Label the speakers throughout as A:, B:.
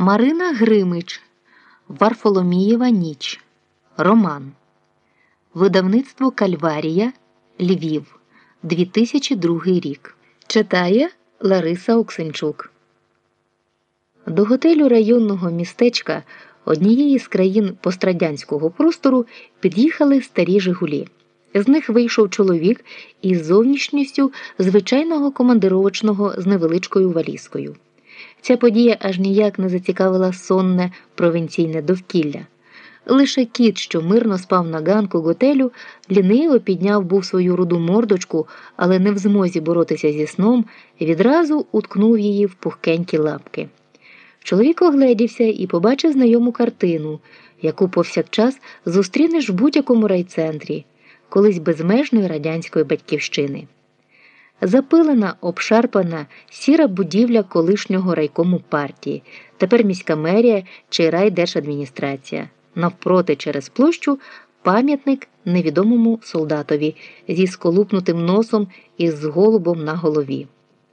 A: Марина Гримич, Варфоломієва ніч. Роман. Видавництво Кальварія. Львів. 2002 рік. Читає Лариса Оксенчук. До готелю районного містечка однієї з країн пострадянського простору під'їхали старі Жигулі. З них вийшов чоловік із зовнішністю звичайного командировочного з невеличкою валізкою. Ця подія аж ніяк не зацікавила сонне провінційне довкілля. Лише кіт, що мирно спав на ганку готелю, ліниво підняв був свою руду мордочку, але не в змозі боротися зі сном, відразу уткнув її в пухкенькі лапки. Чоловік огледівся і побачив знайому картину, яку повсякчас зустрінеш в будь-якому райцентрі, колись безмежної радянської батьківщини. Запилена, обшарпана сіра будівля колишнього райкому партії, тепер міська мерія чи райдержадміністрація. Навпроти через площу пам'ятник невідомому солдатові зі сколупнутим носом і з голубом на голові.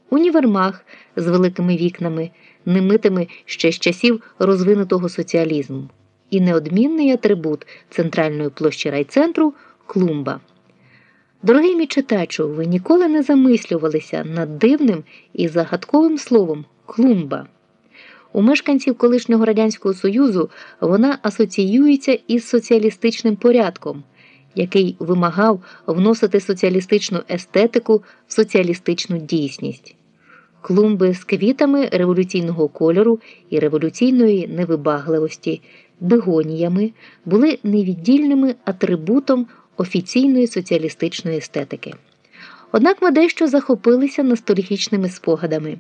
A: Універмаг з великими вікнами, немитими ще з часів розвинутого соціалізму, і неодмінний атрибут центральної площі райцентру клумба. Дорогий мій читачу, ви ніколи не замислювалися над дивним і загадковим словом клумба. У мешканців колишнього Радянського Союзу вона асоціюється із соціалістичним порядком, який вимагав вносити соціалістичну естетику в соціалістичну дійсність. Клумби з квітами революційного кольору і революційної невибагливості, бегоніями були невіддільними атрибутом офіційної соціалістичної естетики. Однак ми дещо захопилися ностальгічними спогадами.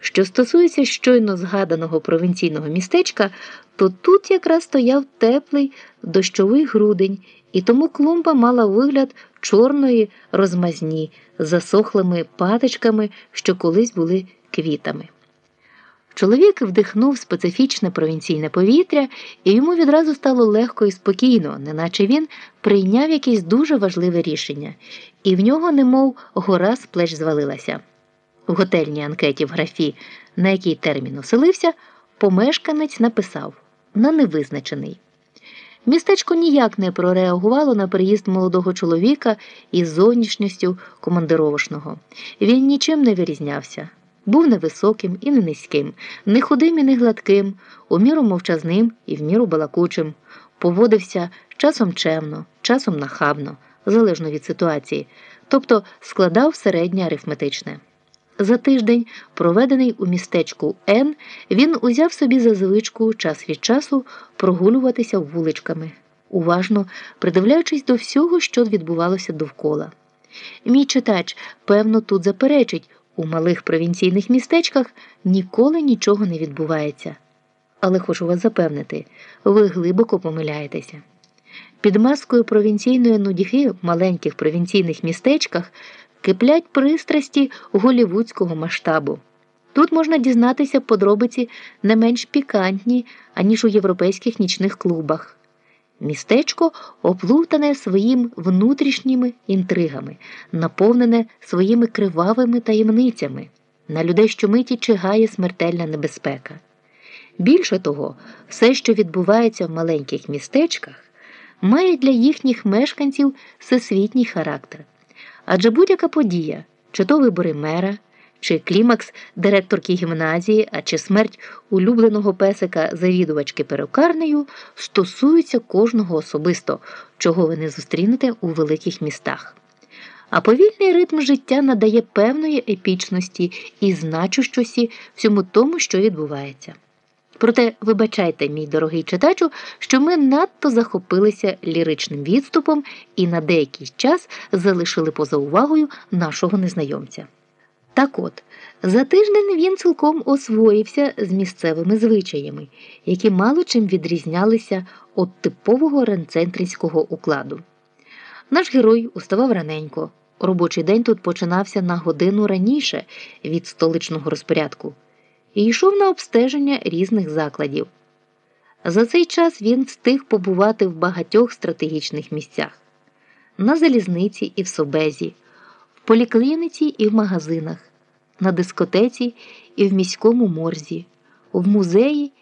A: Що стосується щойно згаданого провінційного містечка, то тут якраз стояв теплий дощовий грудень, і тому клумба мала вигляд чорної розмазні з засохлими патичками, що колись були квітами. Чоловік вдихнув специфічне провінційне повітря, і йому відразу стало легко і спокійно, неначе він прийняв якесь дуже важливе рішення, і в нього, немов гора з плеч звалилася. В готельній анкеті в графі, на який термін оселився, помешканець написав на невизначений. Містечко ніяк не прореагувало на приїзд молодого чоловіка із зовнішністю командировочного. Він нічим не вирізнявся. Був невисоким і не низьким, не худим і не гладким, у міру мовчазним і в міру балакучим, поводився часом чемно, часом нахабно, залежно від ситуації, тобто складав середнє арифметичне. За тиждень, проведений у містечку Н, він узяв собі за звичку час від часу прогулюватися вуличками, уважно придивляючись до всього, що відбувалося довкола. Мій читач, певно, тут заперечить, у малих провінційних містечках ніколи нічого не відбувається. Але хочу вас запевнити, ви глибоко помиляєтеся. Під маскою провінційної нудьги в маленьких провінційних містечках киплять пристрасті голівудського масштабу. Тут можна дізнатися подробиці не менш пікантні, аніж у європейських нічних клубах. Містечко оплутане своїм внутрішніми інтригами, наповнене своїми кривавими таємницями. На людей щомиті чигає смертельна небезпека. Більше того, все, що відбувається в маленьких містечках, має для їхніх мешканців всесвітній характер. Адже будь-яка подія, чи то вибори мера, чи клімакс директорки гімназії, а чи смерть улюбленого песика завідувачки перукарнею, стосуються кожного особисто, чого ви не зустрінете у великих містах. А повільний ритм життя надає певної епічності і значущості всьому тому, що відбувається. Проте, вибачайте, мій дорогий читачу, що ми надто захопилися ліричним відступом і на деякий час залишили поза увагою нашого незнайомця. Так от, за тиждень він цілком освоївся з місцевими звичаями, які мало чим відрізнялися від типового ранцентринського укладу. Наш герой уставав раненько. Робочий день тут починався на годину раніше від столичного розпорядку і йшов на обстеження різних закладів. За цей час він встиг побувати в багатьох стратегічних місцях на залізниці і в собезі, в поліклініці і в магазинах, на дискотеці і в міському морзі, в музеї